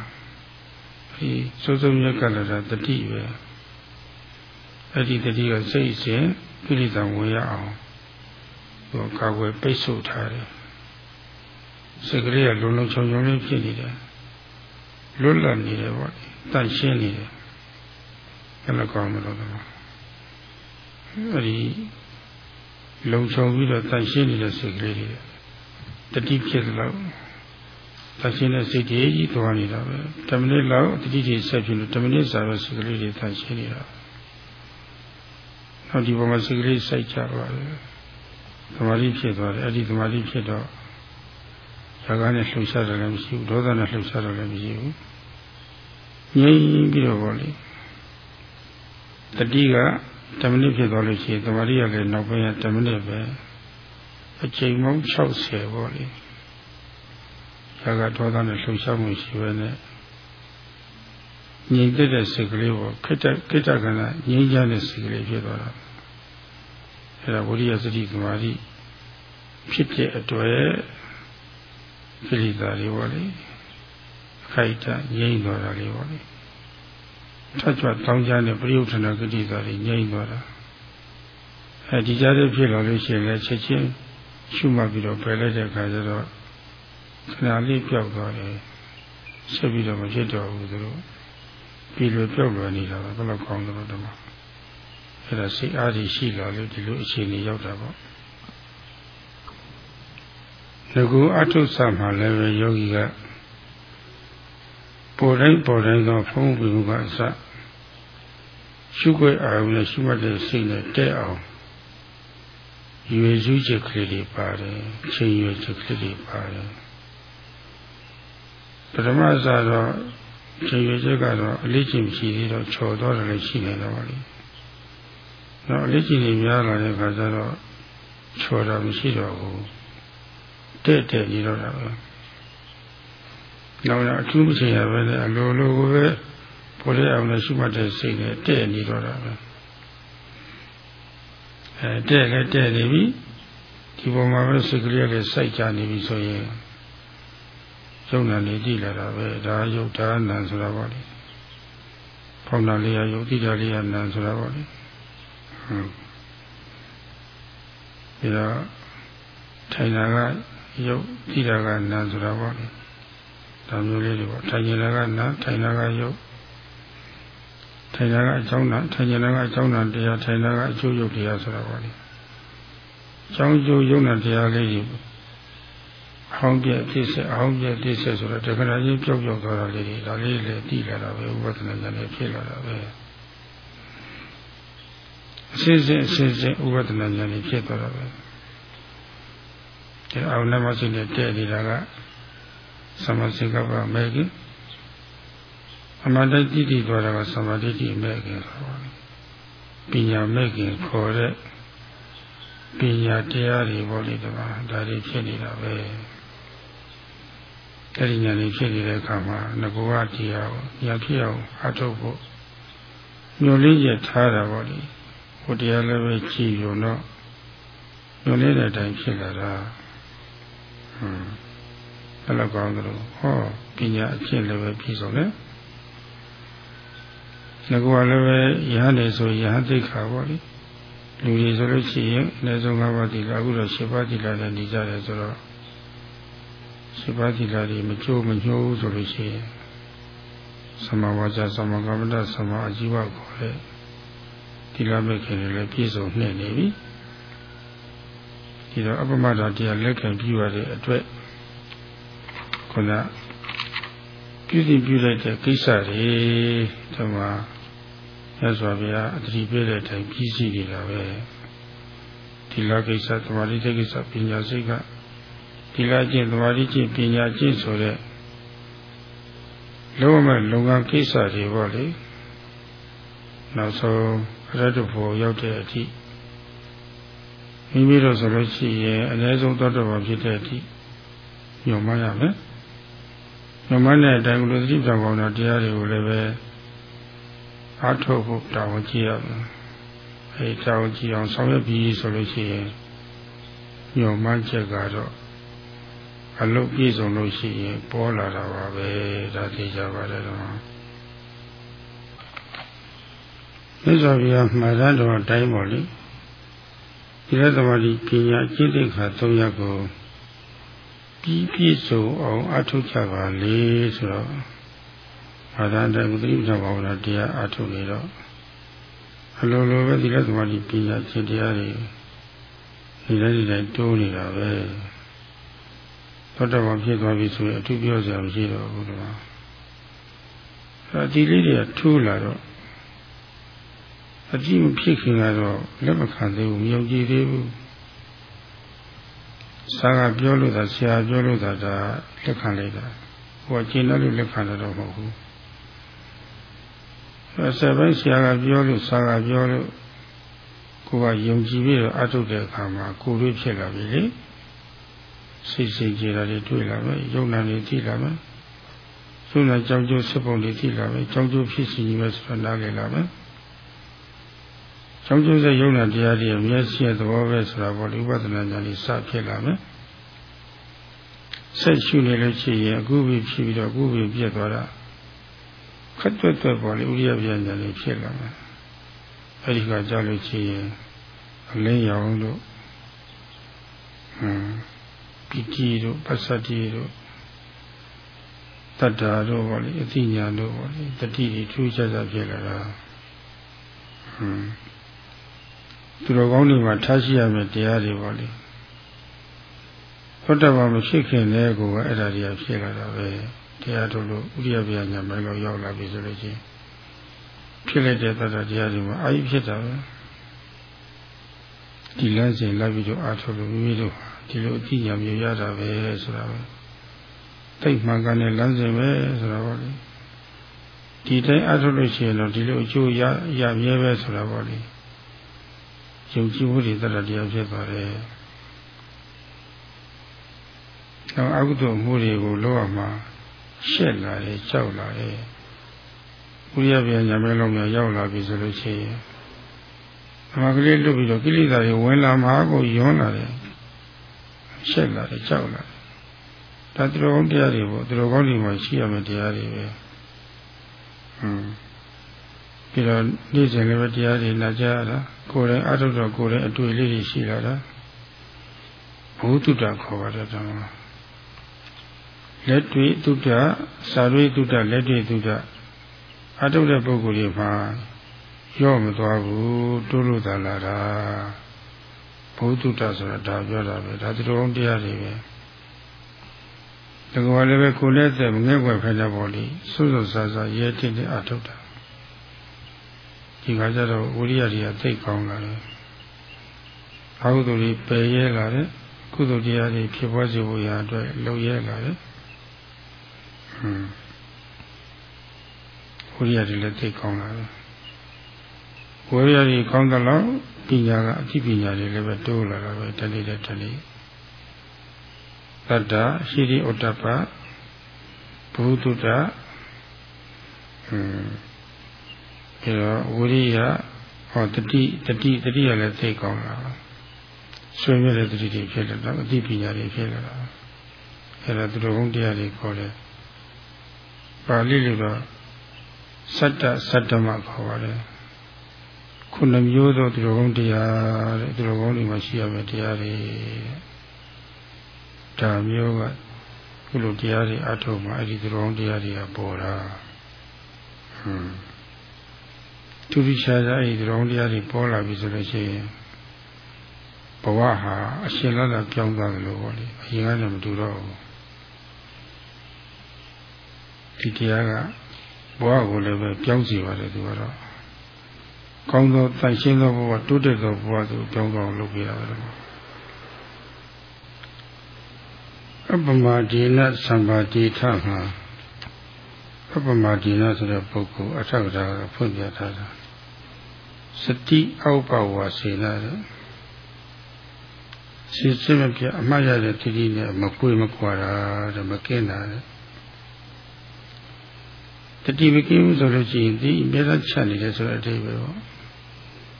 ဒီဆွေးစုံမြဲကတ်လာတာတတိပဲအဲ့ဒီတတိကစိတ်စဉ်ကိလေသာဝင်ရအောင်ဟိုကာကွယ်ပိတ်ဆို့ထားတယ် စိတ်ကလေးကလုံလုံချုံချုံလေးဖြစ်နေတယ်လွတ်လပ်နေတယ်ပေါ့တန့်ရှင်းနေတယ်အဲ့လိုကောင်းမလို့တော့အဲ့ဒီလုံချုံပြီးတော့တန့်ရှင်းနေတဲ့စိတ်ကလေးတွေတတိဖြစ်လို့သရှင်းတဲ့စိတ်တွေကြီးသွားနေတာပဲတမနစ်လောက်တတိတွေဆက်ဖြစ်လို့တမနစ်စာပဲစိတ်ကလေးတွေသရှင်းနေတာနောက်ဒီပေါ်မှာစိတ်ကလေးစိုက်ချသွားတယ်သမာဓိဖြစ်သွားတယ်အဲ့ဒီသမာဓိဖြစ်တော့ ဇာကနဲ့လှုပ်ရှားတယ်လည်းမရှိဘူးဒေါသနဲ့လှုပ်ရှားတယ်လည်းမရှိဘူးငြိမ်ပြီးတော့ဗောလေတတိကတမနစ်ဖြစ်သွားလို့ရှိရင်သမာဓိရလည်းနောက်ပိုင်းကတမနစ်ပဲအချိန်ပေါင်း60ပေါ့လေဇာကဒေါသနဲ့လှုပ်ရှားမှုရှိပဲနဲ့ငြိမ်သက်တဲ့စိတ်ကလေးပေါ်ခိတ္တခိတ္တကဏငြိမ်းချမ်းတဲ့စိတ်ကလေးဖြစ်သွားတာအဲဒါဝိရိယစတိသမာဓိဖြစ်တဲ့အတွ က်ကိလေသာတွေပေါ့လေအခိုက်အတန့်ငြိမ်းသွားတာလေးပေါ့လေထတ်ကြွတောင်းကြတဲ့ပရိယုထနာကိလေသာတွေငြိမ်းသွားတာအဲဒီကြားတဲ့ဖြစ်လာလို့ရှိရင်လည်းချက်ချင်းရှုမှတ်ပြီးတော့ပယ်လိုက်တဲ့အခါကျတော့ခဏလေးပြောက်သွားတယ်ဆက်ပြီးတော့မဖြစ်တော့ဘူးသူတို့ပြီးလို့ပြောက်လွယ်နေတာပဲဘယ်လောက်ကောင်းတော့ဓမ္မအဲ့ဒါစိတ်အားကြီးရှိလာလို့ဒီလိုအခြေအနေရောက်တာပေါ့ ငကူအထုဆမှာလည်းပဲယောဂီကပေါ်တိုင်းပေါ်တိုင်းသောဖုံးပြီးကအစရှုခွေအာရုံနဲ့ရှုမှတ်တဲ့စိတ်နဲ့တဲ့အောင်ရွေစုချက်ကလေးတွေပါတယ်ချိန်ရွေချက်ကလေးတွေပါတယ်ပထမစားတော့ချိန်ရွေချက်ကတော့အလေးချိန်ရှိသေးတော့ချော်တော့တယ်လည်းရှိနေတော့ပါလိမ့်တော့အလေးချိန်တွေများလာတဲ့အခါကျတော့ချော်တာမရှိတော့ဘူး တဲ့တဲ့နေတော့တာပဲနောက်ရအထူးမချိန်ရပဲလေအလိုလိုကိုပဲပေါ်ရအောင်လည်းရှိမှတ်တဲ့စိတ်နဲ့တဲ့နေတော့တာပဲအဲတဲ့လည်းတဲ့နေပြီဒီပုံမှာပဲစိတ်ကလေးလည်းစိုက်ကြနေပြီဆိုရင်ယုံနာနေကြည့်လာတာပဲဒါယုတ်ဒါနံဆိုတာပေါ့လေဖောင်းတာလေးရယုတ်တိတာလေးရနံဆိုတာပေါ့လေဟုတ်ပြီးတော့ထိုင်တာက ယုတ်တိတာကနံဆိုတာပေါ့လေဒါမျိုးလေးတွေပေါ့ထိုင်နေတာကနံထိုင်တာကယုတ်ထိုင်တာကအကြောင်းနာထိုင်နေတာကအကြောင်းနာတရားထိုင်တာကအကျိုးယုတ်တရားဆိုတာပေါ့လေအကြောင်းကျိုးယုတ်နာတရားလေးကြီးဟောင်းပြပြည့်စက်ဟောင်းပြပြည့်စက်ဆိုတော့တခဏချင်းပြုတ်ပြုတ်သွားတာလေးတွေဒါလေးလည်းတည်လာတာပဲဥပဒနာဉာဏ်နဲ့ဖြစ်လာတာပဲအစစ်စစ်အစစ်စစ်ဥပဒနာဉာဏ်နဲ့ဖြစ်သွားတာပဲ ဒီအောင်နမရှိနဲ့တဲ့နေတာကသမစိကပ္ပမဲကြီးအမှန်တည်းတည်တည်သွားတာကသမာဓိတိမဲခင်ဆိုပါပညာမဲခင်ခေါ်တဲ့ပညာတရားတွေပေါ့လေဒီမှာဒါတွေဖြစ်နေတာပဲအဲ့ဒီညာလေးဖြစ်နေတဲ့အခါမှာငကောကတရားကိုညာဖြစ်အောင်အထုတ်ဖို့မျိုးလေးရထားတာပေါ့လေဟိုတရားလည်းပဲကြည်ရုံတော့မျိုးလေးတဲ့အတိုင်းဖြစ်လာတာဟွန်း အဲ့လိုကောင်းသလိုဟောပညာအဖြစ်လည်းပဲပြည့်စုံတယ်ငကောကလည်းပဲရဟန်းနေဆိုရဟန်းသိက္ခာပေါ့လေလူတွေဆိုလို့ရှိရင်အနည်းဆုံး၅ပါးသီလအခုတော့၈ပါးသီလနဲ့နေကြတယ်ဆိုတော့၈ပါးသီလတွေမချိုးမညှိုးဆိုလို့ရှိရင်သမဝါစာသမကမ္မတသမအជីវခေါ်တဲ့သီလမဲ့ခင်လည်းပြည့်စုံနှင့်နေပြီ ဒီတော့အပမဒတရားလက်ခံပြီးရတဲ့အတွက်ခုနပြုစီပြုလိုက်တဲ့ကိစ္စတွေဒီမှာရသော်ဗျာအတိပြတဲ့အတိုင်းပြီးစီနေတာပဲဒီလကိစ္စသမာဓိကိစ္စပညာစိတ်ကဒီလကျင့်သမာဓိကျင့်ပညာကျင့်ဆိုတဲ့လုံးဝလုံငန်းကိစ္စတွေပေါ့လေနောက်ဆုံးရတ္တဖို့ရောက်တဲ့အထိ မိမိတို့ဆိုလို့ရှိရင်အနည်းဆုံးသောတော်ဘာဖြစ်တဲ့အထိညွန်မရမယ်ညွန်မတဲ့အတိုင်းလူသတိပြောင်းကောင်းတာတရားတွေကိုလည်းပဲအားထုတ်ဖို့တာဝန်ကြီးရမယ်အဲတာဝန်ကြီးအောင်ဆောင်ရွက်ပြီးဆိုလို့ရှိရင်ညော်မှန်းချက်ကတော့အလုပ်ပြည့်စုံလို့ရှိရင်ပေါ်လာတာပါပဲဒါသိကြပါတယ်တော့မြတ်စွာဘုရားမှာရတော်အတိုင်းပေါ့လေ ဒီရသမารီပညာအကျင့်သိက္ခာ၃ရပ်ကိုပြီးပြည့်စုံအောင်အထုတ်ကြပါလေဆိုတော့ဘာသာတိုင်းသတိပဋ္ဌာန်ဘာဝနာတရားအထုတ်နေတော့အလိုလိုပဲဒီလက်သမားကြီးပညာရှင်တရားတွေဒီလက်ဒီတိုင်းတိုးနေတာပဲသောတပန်ဖြစ်သွားပြီဆိုရင်အထူးပြောစရာမရှိတော့ဘူးတော့အဲဒီလေးတွေကထူးလာတော့ အကြည့်မဖြစ်ခင်ကတော့လက်မခံသေးဘူးမယုံကြည်သေးဘူးစာကပြောလို့သာဆရာပြောလို့သာဒါလက်ခံလိုက်တာဟိုကကျင့်လို့လက်ခံတော့မဟုတ်ဘူးဆက်ပိုင်းဆရာကပြောလို့ဆရာကပြောလို့ကိုကယုံကြည်ပြီးတော့အထုတ်တဲ့အခါမှာကိုယ်လေးဖြစ်လာပြီလေစိတ်စိတ်ကြည်တာတွေတွေ့လာမယ်ယုံနာတွေသိလာမယ်သုနာကြောင့်ကျိုးစပုံတွေသိလာမယ်ကြောင့်ကျိုးဖြစ်စီပဲဆိုတာနားလည်လာမယ် ကြောင့်ကျိုးစယုံနာတရားတွေမျက်စိရဲ့သဘောပဲဆိုတာပေါ့ဒီဥပဒနာဉာဏ်ကြီးစဖြစ်လာမယ်ဆက်ရှုနေလို့ရှိရင်အခုပြီဖြစ်ပြီးတော့အခုပြီပြတ်သွားတာခက်တွက်တွက်ပေါ်လေဥရိယပြညာလေးဖြစ်လာမယ်အဲဒီကကြောက်လို့ရှိရင်အလင်းရောင်တို့ဟမ်ပီတိတို့ပစ္စတိတို့တတ္တာတို့ပေါ့လေအသိဉာဏ်တို့ပေါ့လေတတိတွေထူးခြားခြားဖြစ်လာတာဟမ် သူတော်ကောင်းတွေမှာထားရှိရမယ့်တရားတွေပေါ့လေဘုဒ္ဓဘာမဖြစ်ခင်လည်းကိုယ်ကအဲ့ဒါတွေကဖြစ်လာတာပဲတရားထုတ်လို့ဥရိယပြညာမဲလို့ရောက်လာပြီဆိုလို့ချင်းဖြစ်လိုက်တဲ့တတ္တတရားတွေမှာအာယုဖြစ်တာပဲဒီလမ်းစဉ်လိုက်ပြီးတော့အာထုတ်လို့မိမိတို့ဒီလိုအတိညာမျိုးရတာပဲဆိုတာပဲတိတ်မှန်ကန်တဲ့လမ်းစဉ်ပဲဆိုတာပေါ့လေဒီတိုင်းအာထုတ်လို့ရှိရင်တော့ဒီလိုအကျိုးရရမြဲပဲဆိုတာပေါ့လေ ယုံကြည်မှုတွေတတ္တတရားဖြစ်ပါတယ်တော့အကုသိုလ်မှုတွေကိုလောရမှာရှက်လာတယ်ကြောက်လာတယ်ဥရိယပြန်ညာမဲလုံးများရောက်လာပြီဆိုလို့ရှိရင်ဓမ္မကလေးလွတ်ပြီးတော့ကိလေသာတွေဝင်လာမှာကိုယွန်းလာတယ်ရှက်လာတယ်ကြောက်လာတယ်ဒါသူတော်ကောင်းတရားတွေပေါ့သူတော်ကောင်းတွေမှာရှိရမယ့်တရားတွေပဲဟွန်း ပြီးတော့နေ့စဉ်လည်းပဲတရားတွေနာကြရတာကိုယ်တိုင်အထုတ်တော့ကိုယ်တိုင်အတွေ့လေးတွေရှိလာတာဘုသူတ္တခေါ်ပါတယ်တောလက်တွေ့တုဒ္ဒစာရိတုဒ္ဒလက်တွေ့တုဒ္ဒအထုတ်တဲ့ပုဂ္ဂိုလ်တွေမှာရော့မသွားဘူးတိုးလို့သာလာတာဘုသူတ္တဆိုတာဒါပြောတာပဲဒါသူတော်တရားတွေပဲဒီကောလည်းပဲကိုလည်းသက်ငဲ့ွယ်ဖက်ကြပေါ်လိစွစွဆာဆာရဲတင်တဲ့အထုတ်တာ ဒီခါကျတော့ဝိရိယတွေကသိကောင်းလာတယ်အကုသိုလ်တွေပယ်ရဲလာတယ်ကုသိုလ်တရားတွေဖြစ်ပွားစေဖို့ရာအတွက်လှုပ်ရဲလာတယ်ဟွန်းဝိရိယတွေလည်းသိကောင်းလာတယ်ဝိရိယတွေကောင်းသလောက်ပညာကအသိပညာတွေလည်းပဲတိုးလာတာပဲတလေးတဲ့တလေးသတ္တရှိရိဥတ္တပဘုဒ္ဓတဟွန်း အဲတော့ဝိရိယဟောတတိတတိတတိရလည်းသိကောင်းလာဆွေးမြဲတဲ့တတိတွေဖြစ်လာတော့အသိပညာတွေဖြစ်လာတာအဲဒါသူတော်ဘုံတရားတွေခေါ်တယ်ပါဠိလိုတော့စတ္တစတ္တမခေါ်ပါတယ်ခုနှစ်မျိုးသောသူတော်ကောင်းတရားတဲ့သူတော်ကောင်းတွေမှာရှိရမယ့်တရားတွေဒါမျိုးကခုလိုတရားတွေအထုံးမှာအဲ့ဒီသူတော်ကောင်းတရားတွေကပေါ်တာဟွန်း သူရိရှားစားအဲ့ဒီသူတော်ကောင်းတရားတွေပေါ်လာပြီဆိုလို့ရှိရင်ဘဝဟာအရှင်လတ်လပြောင်းသွားတယ်လို့ပေါ့လေအရင်ကလည်းမတူတော့ဘူးဒီတရားကဘဝကိုလည်းပဲပြောင်းစီပါတယ်သူကတော့ကောင်းသောတန်ရှင်းသောဘဝတိုးတက်သောဘဝသို့ပြောင်းသွားလုပ်ပြရတယ်အပမဒီနသံပါတိထမှာအပမဒီနဆိုတဲ့ပုဂ္ဂိုလ်အထက်ကထာဖွင့်ပြထားတာ စတိအောက်ပဝါစေနာတဲ့စီစမပြအမှတ်ရတဲ့တိတိနဲ့မကွေမကွာတာတဲ့မကင်းတာတဲ့တတိမကင်းဘူးဆိုလို့ရှိရင်ဒီအမြဲတမ်းချက်နေတယ်ဆိုတဲ့အဓိပ္ပာယ်ပေါ့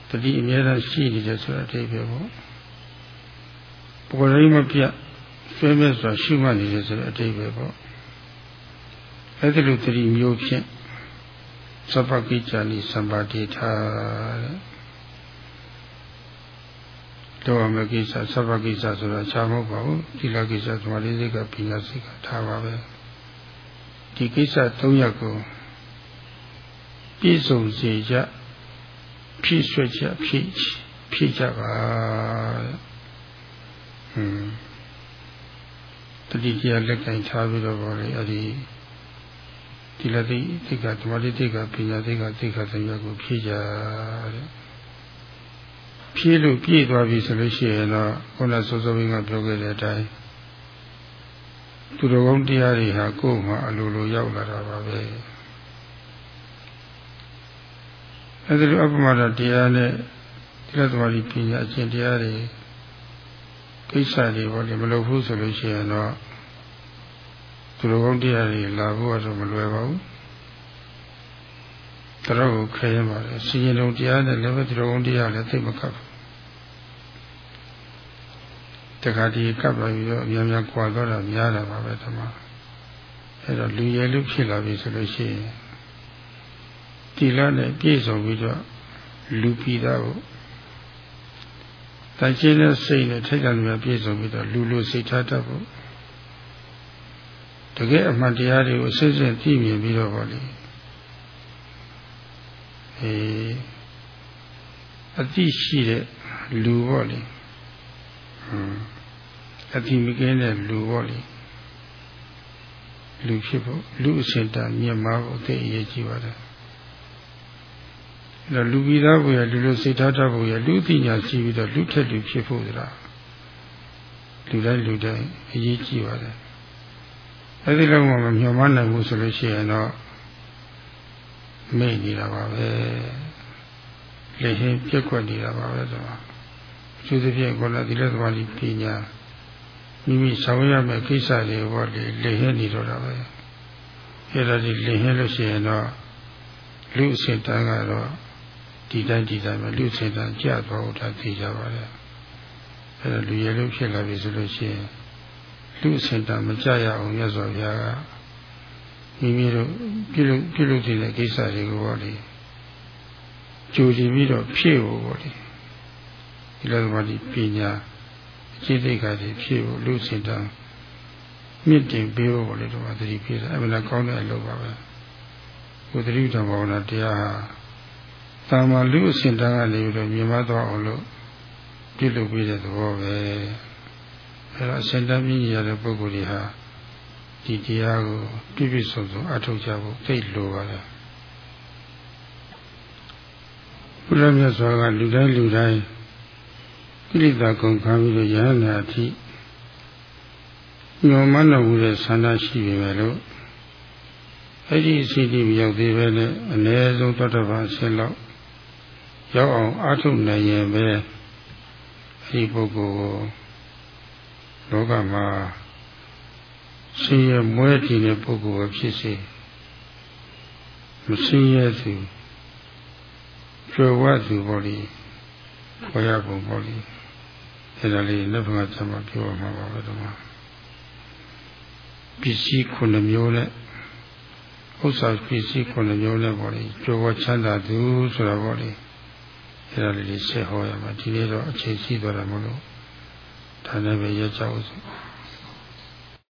တတိအမြဲတမ်းရှိနေတယ်ဆိုတဲ့အဓိပ္ပာယ်ပေါ့ပေါ်ရိမပြဆွဲမဲ့ဆိုရှုမှတ်နေတယ်ဆိုတဲ့အဓိပ္ပာယ်ပေါ့အဲ့ဒီလိုတတိမျိုးဖြင့် သဗ္ဗကိစ္ဆာနိသံပါတိထာတဲ့တော့မကိစ္စသဗ္ဗကိစ္စဆိုတာချားမဟုတ်ပါဘူးသီလကိစ္စသမာဓိစိတ်ကပညာစိတ်ကထားပါပဲဒီကိစ္စ၃ရပ်ကိုပြည့်စုံစေကြဖြည့်ဆွဲကြဖြည့်ဖြည့်ကြပါဟွန်းတတိယလက်ကင်ထားပြီးတော့ဗောလေအဲ့ဒီ ဒီလက်သိသိကဓမ္မတိသိကပညာသိကသိကသံဃာကိုဖြည့်ကြတဲ့ဖြည့်လို့ပြည့်သွားပြီဆိုလို့ရှိရင်တော့ခုနစောစောဘင်းကပြောခဲ့တဲ့အတိုင်းသူတော်ကောင်းတရားတွေဟာကိုယ်မှာအလိုလိုရောက်လာတာပါပဲအဲဒီလိုအပမဒတရားနဲ့တိရသမารီပညာအကျင့်တရားတွေကိစ္စတွေဘောလေမလုပ်ဘူးဆိုလို့ရှိရင်တော့ သူတော်ကောင်းတရားတွေလာဖို့ကတော့မလွယ်ပါဘူးတော်ကိုခဲရပါတယ်စီရင်တော်တရားနဲ့လည်းပဲသူတော်ကောင်းတရားလည်းသိမကပ်ဘူးတခါဒီကပ်ပါပြီးတော့အများများကြွာတော့တာများတာပါပဲဓမ္မအဲ့တော့လူရဲလူဖြစ်လာပြီဆိုလို့ရှိရင်ဒီလနဲ့ပြည့်စုံပြီးတော့လူပြီးသားကိုတိုင်ချင်းတဲ့စိတ်နဲ့ထိတ်တယ်များပြည့်စုံပြီးတော့လူလိုစိတ်ထားတတ်ဖို့ တကယ်အမှန်တရားတွေကိုစစ်စစ်သိမြင်ပြီးတော့ဗောလေအေးအသိရှိတဲ့လူဗောလေဟွန်းအတိမကင်းတဲ့လူပေါ့လေလူဖြစ်ဖို့လူအစဉ်တန်မြတ်မာဖို့သိအရေးကြီးပါတယ်အဲ့တော့လူပြီးသားဘုရားလူလိုစိတ်ထားတတ်ဖို့ရလူသိညာရှိပြီးတော့လူထက်လူဖြစ်ဖို့သလားလူတိုင်းလူတိုင်းအရေးကြီးပါတယ် အဲ့ဒီလောက်မှမမျှော်မှန်းနိုင်ဘူးဆိုလို့ရှိရင်တော့မေ့နေတာပါပဲလေဟင်းပြက်ကွက်နေတာပါပဲဆိုတော့အထူးသဖြင့်ကောလာသီလသမာဓိပညာမိမိဆောင်ရမယ့်ကိစ္စတွေဘောလေလေဟင်းနေတော့တာပဲအဲ့ဒါဒီလေဟင်းလို့ရှိရင်တော့လူအစဉ်တန်းကတော့ဒီတိုင်းဒီတိုင်းပဲလူအစဉ်တန်းကြာသွားဖို့ဒါသိကြပါလေအဲ့ဒါလူရလို့ဖြစ်လာပြီဆိုလို့ရှိရင် လူအစဉ်တန်းမကြရအောင်မြတ်စွာဘုရားကမိမိတို့ပြုလုပ်ပြုလုပ်တဲ့ကိစ္စတွေကိုဘောလေကြိုတည်ပြီးတော့ဖြည့်ဖို့ဘောလေဒီလိုမှဒီပညာစိတ်သိက္ခာတွေဖြည့်ဖို့လူစင်တန်းမြင့်တင်ပေးဖို့လေတော့သတိပေးတာအမှန်ကောင်းတဲ့အလုပ်ပါပဲဘုသတိတော်ဘာဝနာတရားဟာသာမလူအစဉ်တန်းကနေပြီးတော့မြင်မသွားအောင်လို့ပြုလုပ်ပေးတဲ့သဘောပဲ အဲတော့အစဉ်တန်းမြင်ရတဲ့ပုဂ္ဂိုလ်တွေဟာဒီတရားကိုပြည့်ပြည့်စုံစုံအထောက်ကြဖို့သိလိုပါတယ်ဘုရားမြတ်စွာကလူတိုင်းလူတိုင်းကိလေသာကုန်ခံပြီးတော့ယဟနာအထိညောမနှုတ်တဲ့ဆန္ဒရှိပေမဲ့လို့အဲ့ဒီအစီအစဉ်ရောက်သေးပဲနဲ့အ ਨੇ ဆုံးတတ်တပါဆင်းလောက်ရောက်အောင်အားထုတ်နိုင်ရင်ပဲအဲ့ဒီပုဂ္ဂိုလ်ကို လောကမှာဆင်းရဲမွဲတည်တဲ့ပုဂ္ဂိုလ်ပဲဖြစ်စေမဆင်းရဲသူကျွယ်ဝသူပေါ့လေခေါ်ရပုံပေါ့လေအဲ့ဒါလေးလက်ဖက်ကဆက်မှာပြောမှာပါပဲတော့ပစ္စည်းခုနှစ်မျိုးနဲ့ဥစ္စာပစ္စည်းခုနှစ်မျိုးနဲ့ပေါ့လေကြိုးဝချမ်းသာသူဆိုတာပေါ့လေအဲ့ဒါလေးဆက်ဟောရမှာဒီနေ့တော့အချိန်ရှိသွားတာမလို့ ဒါနဲ့ပဲရကြအောင်